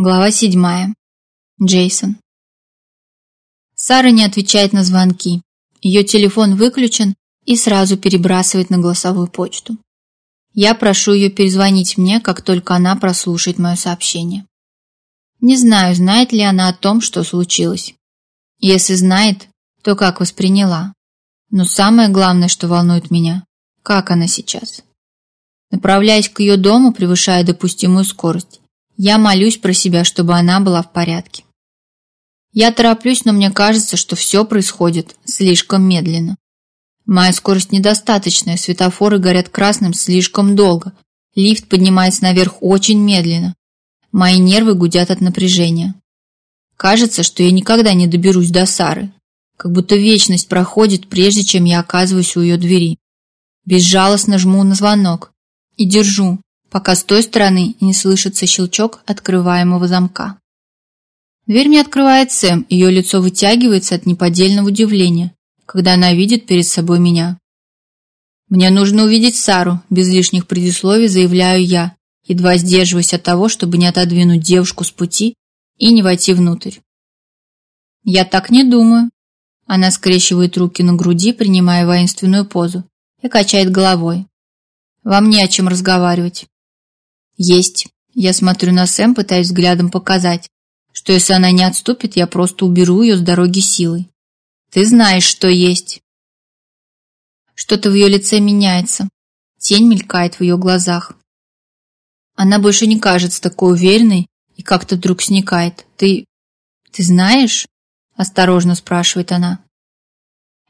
Глава седьмая. Джейсон. Сара не отвечает на звонки. Ее телефон выключен и сразу перебрасывает на голосовую почту. Я прошу ее перезвонить мне, как только она прослушает мое сообщение. Не знаю, знает ли она о том, что случилось. Если знает, то как восприняла. Но самое главное, что волнует меня, как она сейчас. Направляясь к ее дому, превышая допустимую скорость, я молюсь про себя, чтобы она была в порядке. Я тороплюсь, но мне кажется, что все происходит слишком медленно. Моя скорость недостаточная, светофоры горят красным слишком долго, лифт поднимается наверх очень медленно. Мои нервы гудят от напряжения. Кажется, что я никогда не доберусь до Сары, как будто вечность проходит, прежде чем я оказываюсь у ее двери. Безжалостно жму на звонок и держу, пока с той стороны не слышится щелчок открываемого замка. Дверь мне открывает Сэм, ее лицо вытягивается от неподдельного удивления, когда она видит перед собой меня. «Мне нужно увидеть Сару», – без лишних предисловий заявляю я, едва сдерживаясь от того, чтобы не отодвинуть девушку с пути и не войти внутрь. «Я так не думаю». Она скрещивает руки на груди, принимая воинственную позу, и качает головой. «Вам не о чем разговаривать. Есть. Я смотрю на Сэм, пытаясь взглядом показать, что если она не отступит, я просто уберу ее с дороги силой. Ты знаешь, что есть. Что-то в ее лице меняется. Тень мелькает в ее глазах. Она больше не кажется такой уверенной и как-то вдруг сникает. Ты... ты знаешь? Осторожно спрашивает она.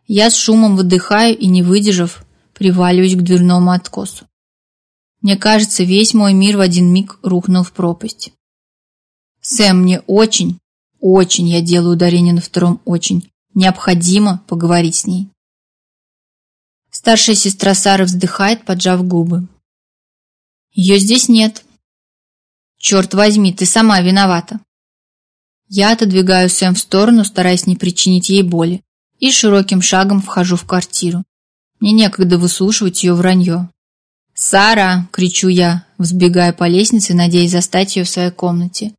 Я с шумом выдыхаю и, не выдержав, приваливаюсь к дверному откосу. Мне кажется, весь мой мир в один миг рухнул в пропасть. Сэм, мне очень, очень, я делаю ударение на втором «очень», необходимо поговорить с ней. Старшая сестра Сары вздыхает, поджав губы. Ее здесь нет. Черт возьми, ты сама виновата. Я отодвигаю Сэм в сторону, стараясь не причинить ей боли, и широким шагом вхожу в квартиру. Мне некогда выслушивать ее вранье. «Сара!» — кричу я, взбегая по лестнице, надеясь застать ее в своей комнате.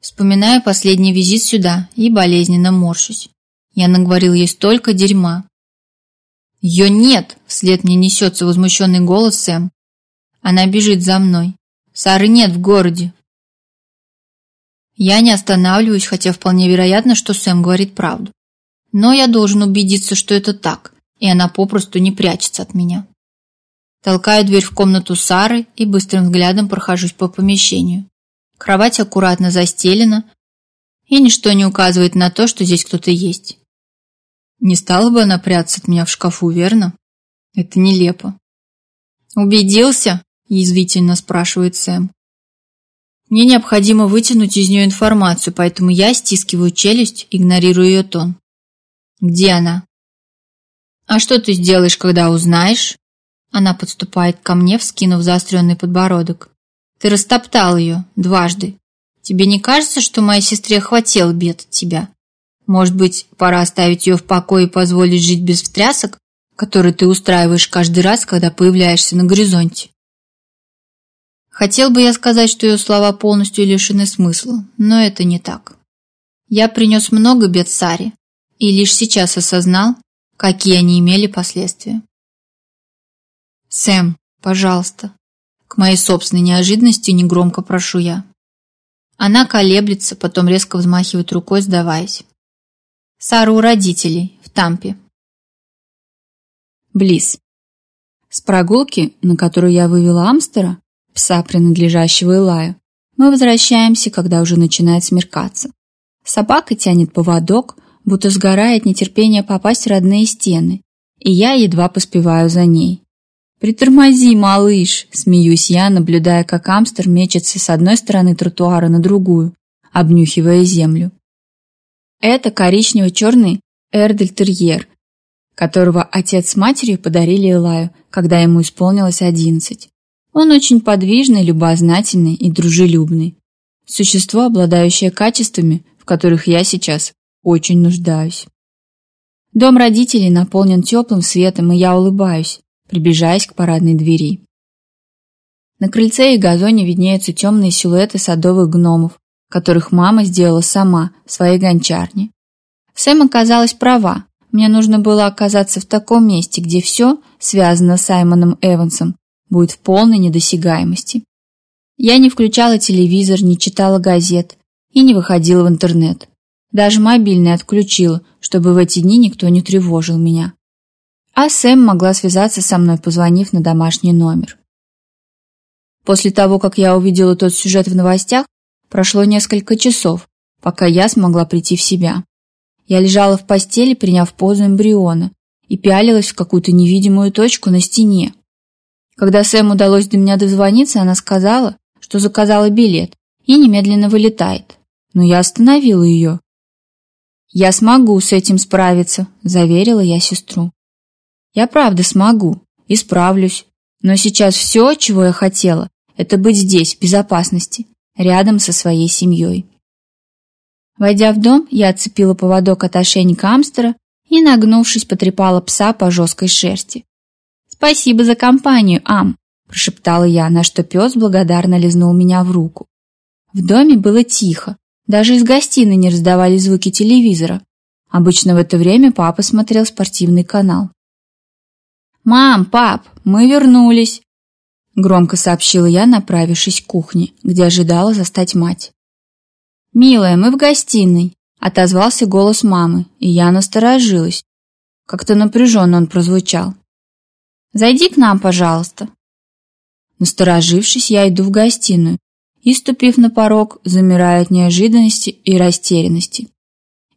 Вспоминаю последний визит сюда и болезненно морщусь. Я наговорил ей столько дерьма. «Ее нет!» — вслед мне несется возмущенный голос Сэм. Она бежит за мной. «Сары нет в городе!» Я не останавливаюсь, хотя вполне вероятно, что Сэм говорит правду. Но я должен убедиться, что это так, и она попросту не прячется от меня. Толкаю дверь в комнату Сары и быстрым взглядом прохожусь по помещению. Кровать аккуратно застелена, и ничто не указывает на то, что здесь кто-то есть. Не стала бы она прятаться от меня в шкафу, верно? Это нелепо. «Убедился?» – язвительно спрашивает Сэм. Мне необходимо вытянуть из нее информацию, поэтому я стискиваю челюсть, игнорируя ее тон. «Где она?» «А что ты сделаешь, когда узнаешь?» Она подступает ко мне, вскинув заостренный подбородок. Ты растоптал ее дважды. Тебе не кажется, что моей сестре хватил бед от тебя? Может быть, пора оставить ее в покое и позволить жить без встрясок, которые ты устраиваешь каждый раз, когда появляешься на горизонте? Хотел бы я сказать, что ее слова полностью лишены смысла, но это не так. Я принес много бед Саре и лишь сейчас осознал, какие они имели последствия. Сэм, пожалуйста. К моей собственной неожиданности негромко прошу я. Она колеблется, потом резко взмахивает рукой, сдаваясь. Сара у родителей, в Тампе. Близ. С прогулки, на которую я вывела Амстера, пса, принадлежащего Илаю, мы возвращаемся, когда уже начинает смеркаться. Собака тянет поводок, будто сгорает нетерпение попасть в родные стены, и я едва поспеваю за ней. «Притормози, малыш!» – смеюсь я, наблюдая, как амстер мечется с одной стороны тротуара на другую, обнюхивая землю. Это коричнево-черный эрдельтерьер, которого отец с матерью подарили Элаю, когда ему исполнилось одиннадцать. Он очень подвижный, любознательный и дружелюбный. Существо, обладающее качествами, в которых я сейчас очень нуждаюсь. Дом родителей наполнен теплым светом, и я улыбаюсь, приближаясь к парадной двери. На крыльце и газоне виднеются темные силуэты садовых гномов, которых мама сделала сама, в своей гончарне. Сэм оказалась права. Мне нужно было оказаться в таком месте, где все, связано с Саймоном Эвансом, будет в полной недосягаемости. Я не включала телевизор, не читала газет и не выходила в интернет. Даже мобильный отключила, чтобы в эти дни никто не тревожил меня а Сэм могла связаться со мной, позвонив на домашний номер. После того, как я увидела тот сюжет в новостях, прошло несколько часов, пока я смогла прийти в себя. Я лежала в постели, приняв позу эмбриона, и пялилась в какую-то невидимую точку на стене. Когда Сэм удалось до меня дозвониться, она сказала, что заказала билет и немедленно вылетает. Но я остановила ее. «Я смогу с этим справиться», – заверила я сестру. Я правда смогу исправлюсь. Но сейчас все, чего я хотела, это быть здесь, в безопасности, рядом со своей семьей. Войдя в дом, я отцепила поводок от ошейника Амстера и, нагнувшись, потрепала пса по жесткой шерсти. «Спасибо за компанию, Ам!» – прошептала я, на что пес благодарно лизнул меня в руку. В доме было тихо, даже из гостиной не раздавались звуки телевизора. Обычно в это время папа смотрел спортивный канал. «Мам, пап, мы вернулись!» Громко сообщила я, направившись к кухне, где ожидала застать мать. «Милая, мы в гостиной!» — отозвался голос мамы, и я насторожилась. Как-то напряженно он прозвучал. «Зайди к нам, пожалуйста!» Насторожившись, я иду в гостиную и, ступив на порог, замираю от неожиданности и растерянности.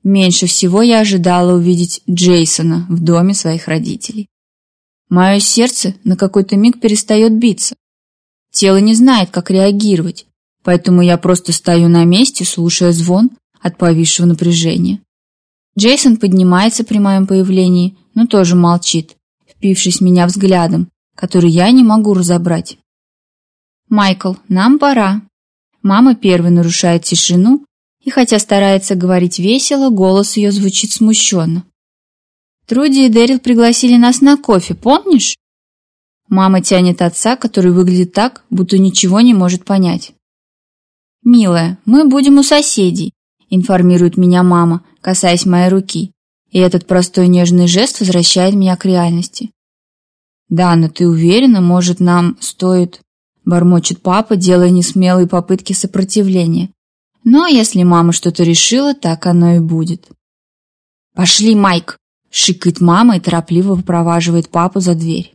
Меньше всего я ожидала увидеть Джейсона в доме своих родителей. Мое сердце на какой-то миг перестает биться. Тело не знает, как реагировать, поэтому я просто стою на месте, слушая звон от повисшего напряжения. Джейсон поднимается при моем появлении, но тоже молчит, впившись меня взглядом, который я не могу разобрать. «Майкл, нам пора». Мама первой нарушает тишину, и хотя старается говорить весело, голос ее звучит смущенно. Труди и Дэрил пригласили нас на кофе, помнишь? Мама тянет отца, который выглядит так, будто ничего не может понять. «Милая, мы будем у соседей», — информирует меня мама, касаясь моей руки. И этот простой нежный жест возвращает меня к реальности. «Да, но ты уверена, может, нам стоит...» — бормочет папа, делая несмелые попытки сопротивления. «Но если мама что-то решила, так оно и будет». «Пошли, Майк!» шикает мама и торопливо выпроваживает папу за дверь.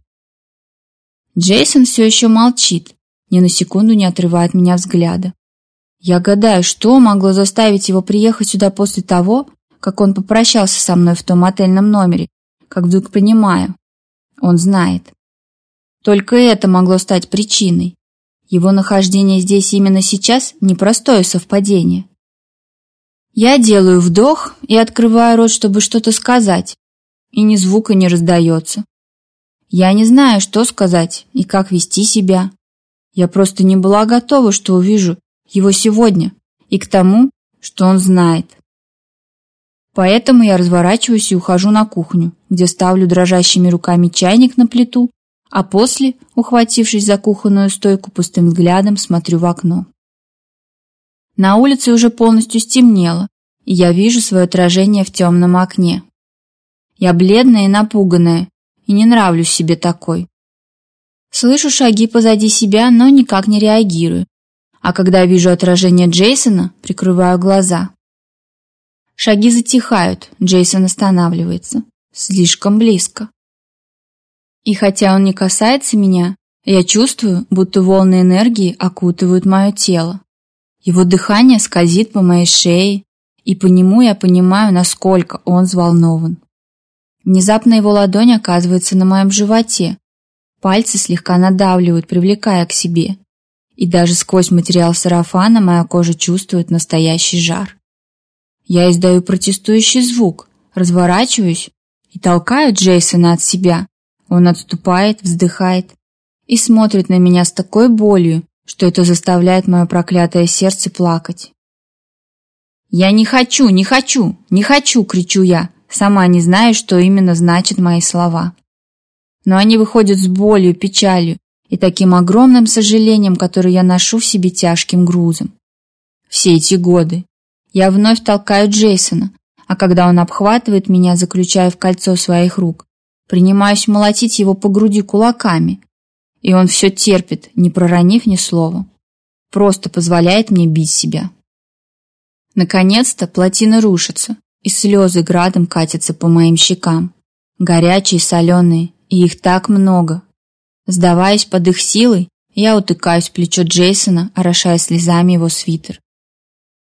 Джейсон все еще молчит, ни на секунду не отрывает меня взгляда. Я гадаю, что могло заставить его приехать сюда после того, как он попрощался со мной в том отельном номере, как вдруг понимаю. Он знает. Только это могло стать причиной. Его нахождение здесь именно сейчас – непростое совпадение. Я делаю вдох и открываю рот, чтобы что-то сказать, и ни звука не раздается. Я не знаю, что сказать и как вести себя. Я просто не была готова, что увижу его сегодня и к тому, что он знает. Поэтому я разворачиваюсь и ухожу на кухню, где ставлю дрожащими руками чайник на плиту, а после, ухватившись за кухонную стойку пустым взглядом, смотрю в окно. На улице уже полностью стемнело, и я вижу свое отражение в темном окне. Я бледная и напуганная, и не нравлюсь себе такой. Слышу шаги позади себя, но никак не реагирую. А когда вижу отражение Джейсона, прикрываю глаза. Шаги затихают, Джейсон останавливается. Слишком близко. И хотя он не касается меня, я чувствую, будто волны энергии окутывают мое тело. Его дыхание скользит по моей шее, и по нему я понимаю, насколько он взволнован. Внезапно его ладонь оказывается на моем животе. Пальцы слегка надавливают, привлекая к себе. И даже сквозь материал сарафана моя кожа чувствует настоящий жар. Я издаю протестующий звук, разворачиваюсь и толкаю Джейсона от себя. Он отступает, вздыхает и смотрит на меня с такой болью, что это заставляет мое проклятое сердце плакать. «Я не хочу, не хочу, не хочу!» — кричу я, Сама не знаю, что именно значит мои слова. Но они выходят с болью, печалью и таким огромным сожалением, которое я ношу в себе тяжким грузом. Все эти годы. Я вновь толкаю Джейсона, а когда он обхватывает меня, заключая в кольцо своих рук, принимаюсь молотить его по груди кулаками. И он все терпит, не проронив ни слова. Просто позволяет мне бить себя. Наконец-то плотина рушится, и слезы градом катятся по моим щекам. Горячие, соленые, и их так много. Сдаваясь под их силой, я утыкаюсь в плечо Джейсона, орошая слезами его свитер.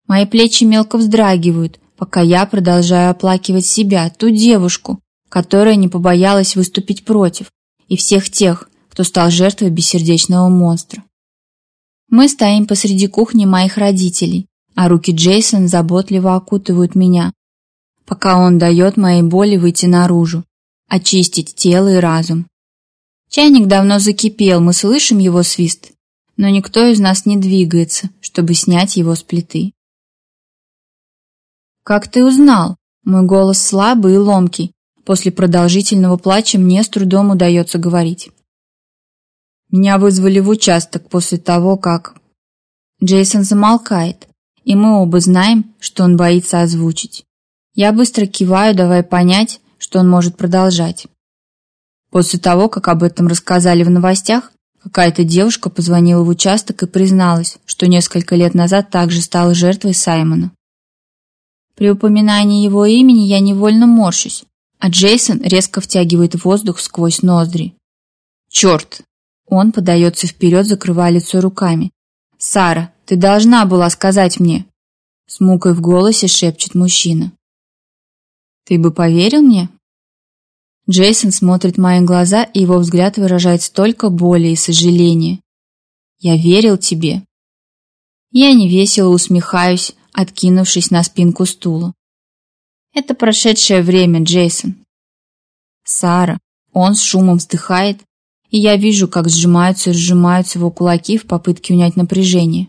Мои плечи мелко вздрагивают, пока я продолжаю оплакивать себя, ту девушку, которая не побоялась выступить против, и всех тех, кто стал жертвой бессердечного монстра. Мы стоим посреди кухни моих родителей, а руки Джейсон заботливо окутывают меня, пока он дает моей боли выйти наружу, очистить тело и разум. Чайник давно закипел, мы слышим его свист, но никто из нас не двигается, чтобы снять его с плиты. «Как ты узнал?» Мой голос слабый и ломкий. После продолжительного плача мне с трудом удается говорить. Меня вызвали в участок после того, как... Джейсон замолкает, и мы оба знаем, что он боится озвучить. Я быстро киваю, давая понять, что он может продолжать. После того, как об этом рассказали в новостях, какая-то девушка позвонила в участок и призналась, что несколько лет назад также стала жертвой Саймона. При упоминании его имени я невольно морщусь, а Джейсон резко втягивает воздух сквозь ноздри. «Черт!» Он подается вперед, закрывая лицо руками. «Сара, ты должна была сказать мне!» С мукой в голосе шепчет мужчина. Ты бы поверил мне? Джейсон смотрит мои глаза, и его взгляд выражает столько боли и сожаления. Я верил тебе. Я невесело усмехаюсь, откинувшись на спинку стула. Это прошедшее время, Джейсон. Сара. Он с шумом вздыхает, и я вижу, как сжимаются и сжимаются его кулаки в попытке унять напряжение.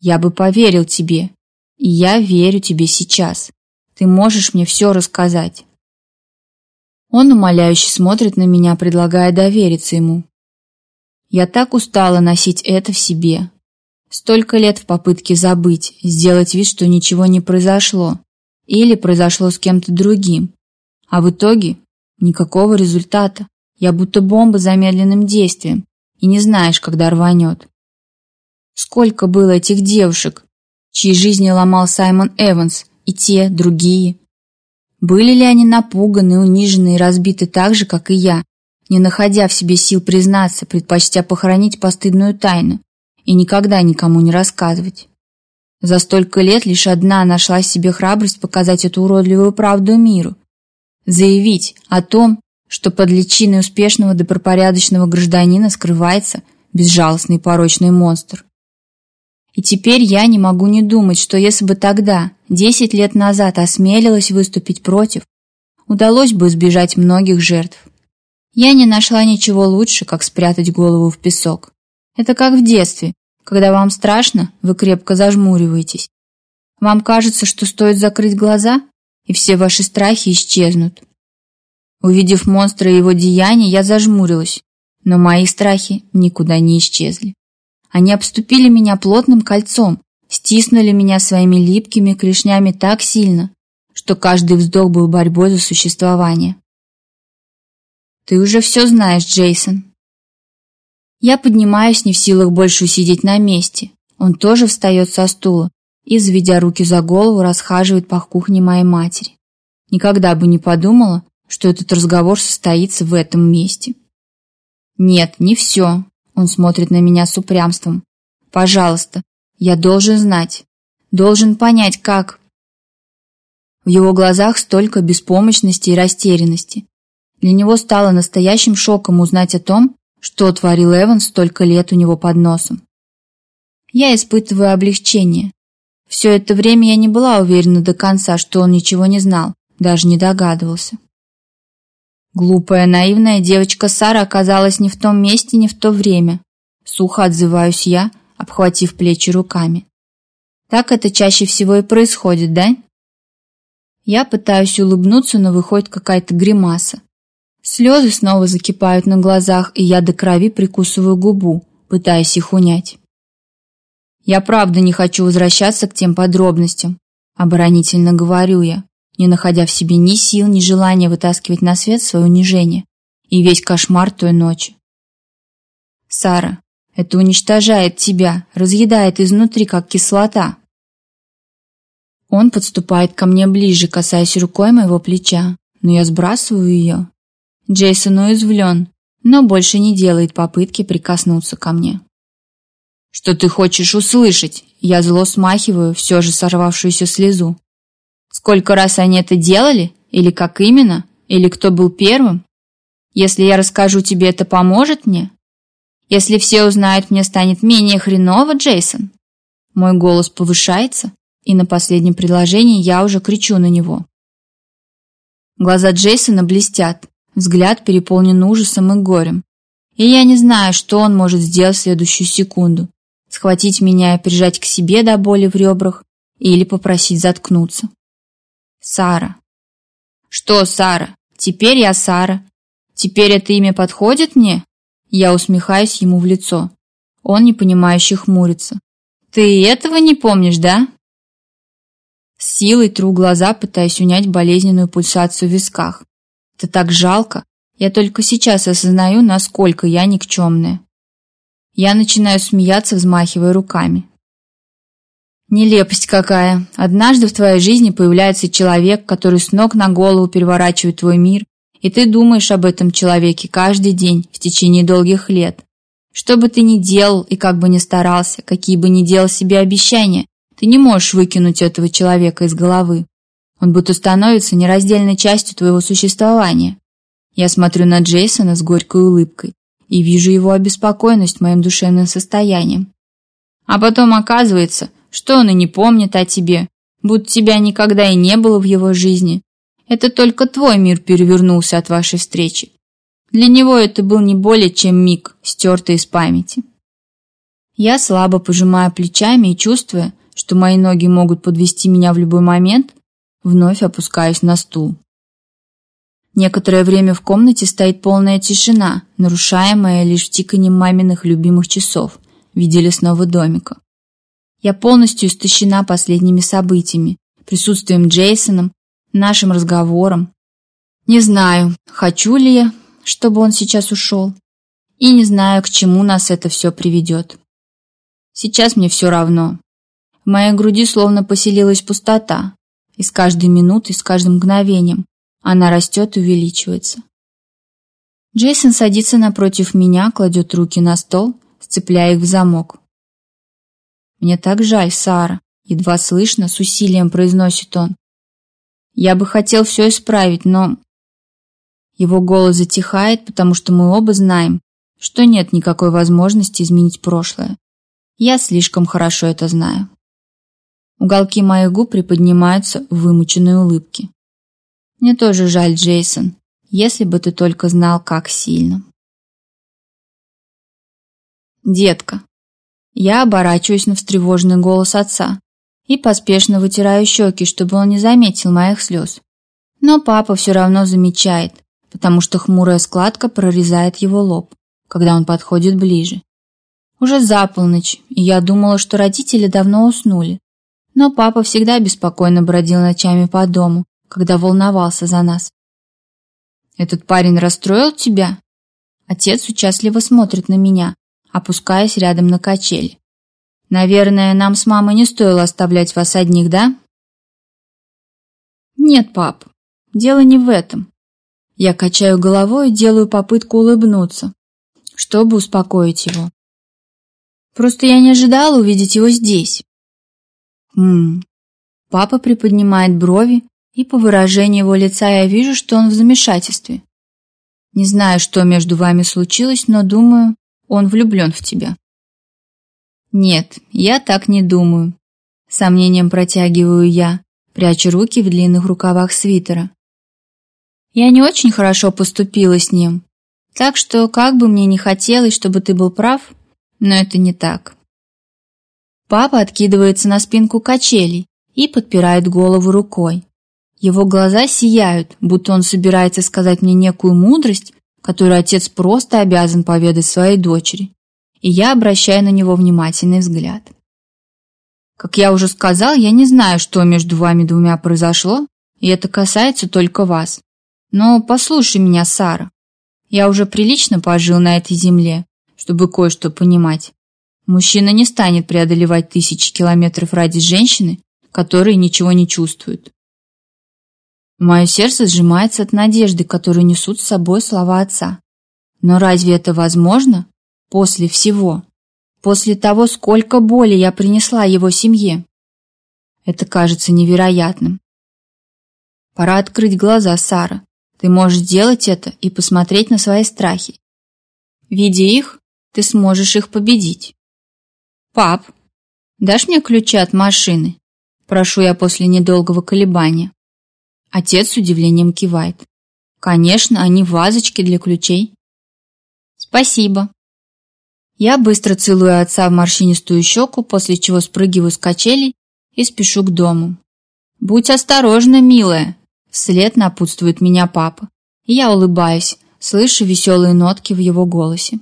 Я бы поверил тебе, и я верю тебе сейчас. Ты можешь мне все рассказать. Он умоляюще смотрит на меня, предлагая довериться ему. Я так устала носить это в себе. Столько лет в попытке забыть, сделать вид, что ничего не произошло. Или произошло с кем-то другим. А в итоге никакого результата. Я будто бомба замедленным действием. И не знаешь, когда рванет. Сколько было этих девушек, чьи жизни ломал Саймон Эванс, и те, другие. Были ли они напуганы, унижены и разбиты так же, как и я, не находя в себе сил признаться, предпочтя похоронить постыдную тайну и никогда никому не рассказывать? За столько лет лишь одна нашла в себе храбрость показать эту уродливую правду миру. Заявить о том, что под личиной успешного добропорядочного гражданина скрывается безжалостный порочный монстр. И теперь я не могу не думать, что если бы тогда, 10 лет назад, осмелилась выступить против, удалось бы избежать многих жертв. Я не нашла ничего лучше, как спрятать голову в песок. Это как в детстве. Когда вам страшно, вы крепко зажмуриваетесь. Вам кажется, что стоит закрыть глаза, и все ваши страхи исчезнут. Увидев монстра и его деяния, я зажмурилась, но мои страхи никуда не исчезли. Они обступили меня плотным кольцом, стиснули меня своими липкими клешнями так сильно, что каждый вздох был борьбой за существование. «Ты уже все знаешь, Джейсон». Я поднимаюсь не в силах больше усидеть на месте. Он тоже встает со стула и, заведя руки за голову, расхаживает по кухне моей матери. Никогда бы не подумала, что этот разговор состоится в этом месте. «Нет, не все», он смотрит на меня с упрямством. Пожалуйста, я должен знать. Должен понять, как. В его глазах столько беспомощности и растерянности. Для него стало настоящим шоком узнать о том, что творил Эван столько лет у него под носом. Я испытываю облегчение. Все это время я не была уверена до конца, что он ничего не знал, даже не догадывался. Глупая, наивная девочка Сара оказалась не в том месте, не в то время. Сухо отзываюсь я, обхватив плечи руками. Так это чаще всего и происходит, да? Я пытаюсь улыбнуться, но выходит какая-то гримаса. Слезы снова закипают на глазах, и я до крови прикусываю губу, пытаясь их унять. Я правда не хочу возвращаться к тем подробностям, оборонительно говорю я не находя в себе ни сил, ни желания вытаскивать на свет свое унижение и весь кошмар той ночи. Сара, это уничтожает тебя, разъедает изнутри, как кислота. Он подступает ко мне ближе, касаясь рукой моего плеча, но я сбрасываю ее. Джейсон уязвлен, но больше не делает попытки прикоснуться ко мне. «Что ты хочешь услышать?» Я зло смахиваю все же сорвавшуюся слезу. Сколько раз они это делали? Или как именно? Или кто был первым? Если я расскажу тебе, это поможет мне? Если все узнают, мне станет менее хреново, Джейсон. Мой голос повышается, и на последнем предложении я уже кричу на него. Глаза Джейсона блестят, взгляд переполнен ужасом и горем. И я не знаю, что он может сделать в следующую секунду. Схватить меня и прижать к себе до боли в ребрах или попросить заткнуться. Сара. Что, Сара? Теперь я Сара. Теперь это имя подходит мне? Я усмехаюсь ему в лицо. Он непонимающе хмурится. Ты этого не помнишь, да? С силой тру глаза, пытаясь унять болезненную пульсацию в висках. Это так жалко. Я только сейчас осознаю, насколько я никчемная. Я начинаю смеяться, взмахивая руками. Нелепость какая. Однажды в твоей жизни появляется человек, который с ног на голову переворачивает твой мир, и ты думаешь об этом человеке каждый день в течение долгих лет. Что бы ты ни делал и как бы ни старался, какие бы ни делал себе обещания, ты не можешь выкинуть этого человека из головы. Он будто становится нераздельной частью твоего существования. Я смотрю на Джейсона с горькой улыбкой и вижу его обеспокоенность моим душевным состоянием. А потом оказывается – что он и не помнит о тебе, будто тебя никогда и не было в его жизни. Это только твой мир перевернулся от вашей встречи. Для него это был не более чем миг, стертый из памяти. Я слабо пожимаю плечами и чувствуя, что мои ноги могут подвести меня в любой момент, вновь опускаюсь на стул. Некоторое время в комнате стоит полная тишина, нарушаемая лишь тиканьем маминых любимых часов, видели снова домика. Я полностью истощена последними событиями, присутствием Джейсоном, нашим разговором. Не знаю, хочу ли я, чтобы он сейчас ушел, и не знаю, к чему нас это все приведет. Сейчас мне все равно. В моей груди словно поселилась пустота, и с каждой минутой, с каждым мгновением она растет и увеличивается. Джейсон садится напротив меня, кладет руки на стол, сцепляя их в замок. Мне так жаль, Сара, едва слышно, с усилием произносит он. Я бы хотел все исправить, но... Его голос затихает, потому что мы оба знаем, что нет никакой возможности изменить прошлое. Я слишком хорошо это знаю. Уголки моих губ приподнимаются в вымученной улыбке. Мне тоже жаль, Джейсон, если бы ты только знал, как сильно. Детка, я оборачиваюсь на встревоженный голос отца и поспешно вытираю щеки, чтобы он не заметил моих слез. Но папа все равно замечает, потому что хмурая складка прорезает его лоб, когда он подходит ближе. Уже за полночь, и я думала, что родители давно уснули. Но папа всегда беспокойно бродил ночами по дому, когда волновался за нас. «Этот парень расстроил тебя?» Отец участливо смотрит на меня, опускаясь рядом на качель. «Наверное, нам с мамой не стоило оставлять вас одних, да?» «Нет, пап, дело не в этом». Я качаю головой и делаю попытку улыбнуться, чтобы успокоить его. «Просто я не ожидала увидеть его здесь». «Ммм». Папа приподнимает брови, и по выражению его лица я вижу, что он в замешательстве. Не знаю, что между вами случилось, но думаю, он влюблен в тебя. Нет, я так не думаю. Сомнением протягиваю я, пряча руки в длинных рукавах свитера. Я не очень хорошо поступила с ним, так что как бы мне не хотелось, чтобы ты был прав, но это не так. Папа откидывается на спинку качелей и подпирает голову рукой. Его глаза сияют, будто он собирается сказать мне некую мудрость, который отец просто обязан поведать своей дочери, и я обращаю на него внимательный взгляд. Как я уже сказал, я не знаю, что между вами двумя произошло, и это касается только вас. Но послушай меня, Сара. Я уже прилично пожил на этой земле, чтобы кое-что понимать. Мужчина не станет преодолевать тысячи километров ради женщины, которые ничего не чувствуют. Мое сердце сжимается от надежды, которую несут с собой слова отца. Но разве это возможно? После всего. После того, сколько боли я принесла его семье. Это кажется невероятным. Пора открыть глаза, Сара. Ты можешь сделать это и посмотреть на свои страхи. Видя их, ты сможешь их победить. Пап, дашь мне ключи от машины? Прошу я после недолгого колебания. Отец с удивлением кивает. Конечно, они вазочки для ключей. Спасибо. Я быстро целую отца в морщинистую щеку, после чего спрыгиваю с качелей и спешу к дому. «Будь осторожна, милая!» Вслед напутствует меня папа. И я улыбаюсь, слышу веселые нотки в его голосе.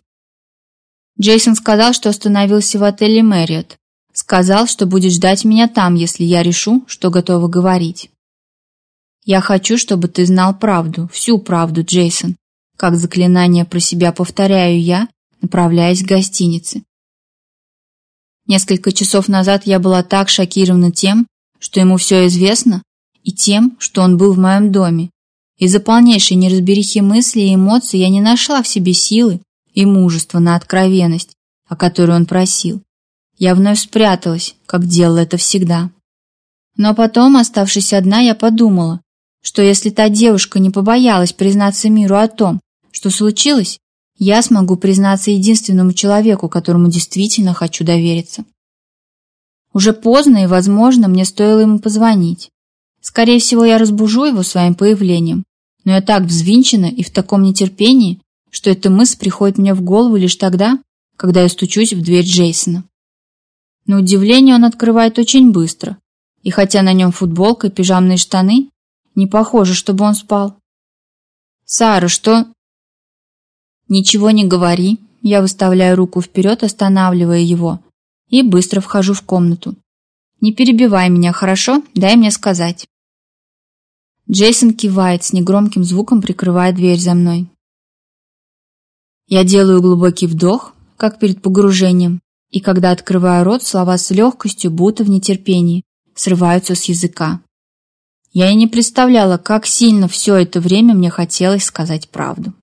Джейсон сказал, что остановился в отеле «Мэриот». Сказал, что будет ждать меня там, если я решу, что готова говорить. Я хочу, чтобы ты знал правду, всю правду, Джейсон. Как заклинание про себя повторяю я, направляясь к гостинице. Несколько часов назад я была так шокирована тем, что ему все известно, и тем, что он был в моем доме. Из-за полнейшей неразберихи мыслей и эмоций я не нашла в себе силы и мужества на откровенность, о которой он просил. Я вновь спряталась, как делала это всегда. Но потом, оставшись одна, я подумала, что если та девушка не побоялась признаться миру о том, что случилось, я смогу признаться единственному человеку, которому действительно хочу довериться. Уже поздно, и, возможно, мне стоило ему позвонить. Скорее всего, я разбужу его своим появлением, но я так взвинчена и в таком нетерпении, что эта мысль приходит мне в голову лишь тогда, когда я стучусь в дверь Джейсона. На удивление он открывает очень быстро, и хотя на нем футболка и пижамные штаны, не похоже, чтобы он спал. Сара, что? Ничего не говори. Я выставляю руку вперед, останавливая его, и быстро вхожу в комнату. Не перебивай меня, хорошо? Дай мне сказать. Джейсон кивает, с негромким звуком прикрывая дверь за мной. Я делаю глубокий вдох, как перед погружением, и когда открываю рот, слова с легкостью, будто в нетерпении, срываются с языка. Я и не представляла, как сильно все это время мне хотелось сказать правду.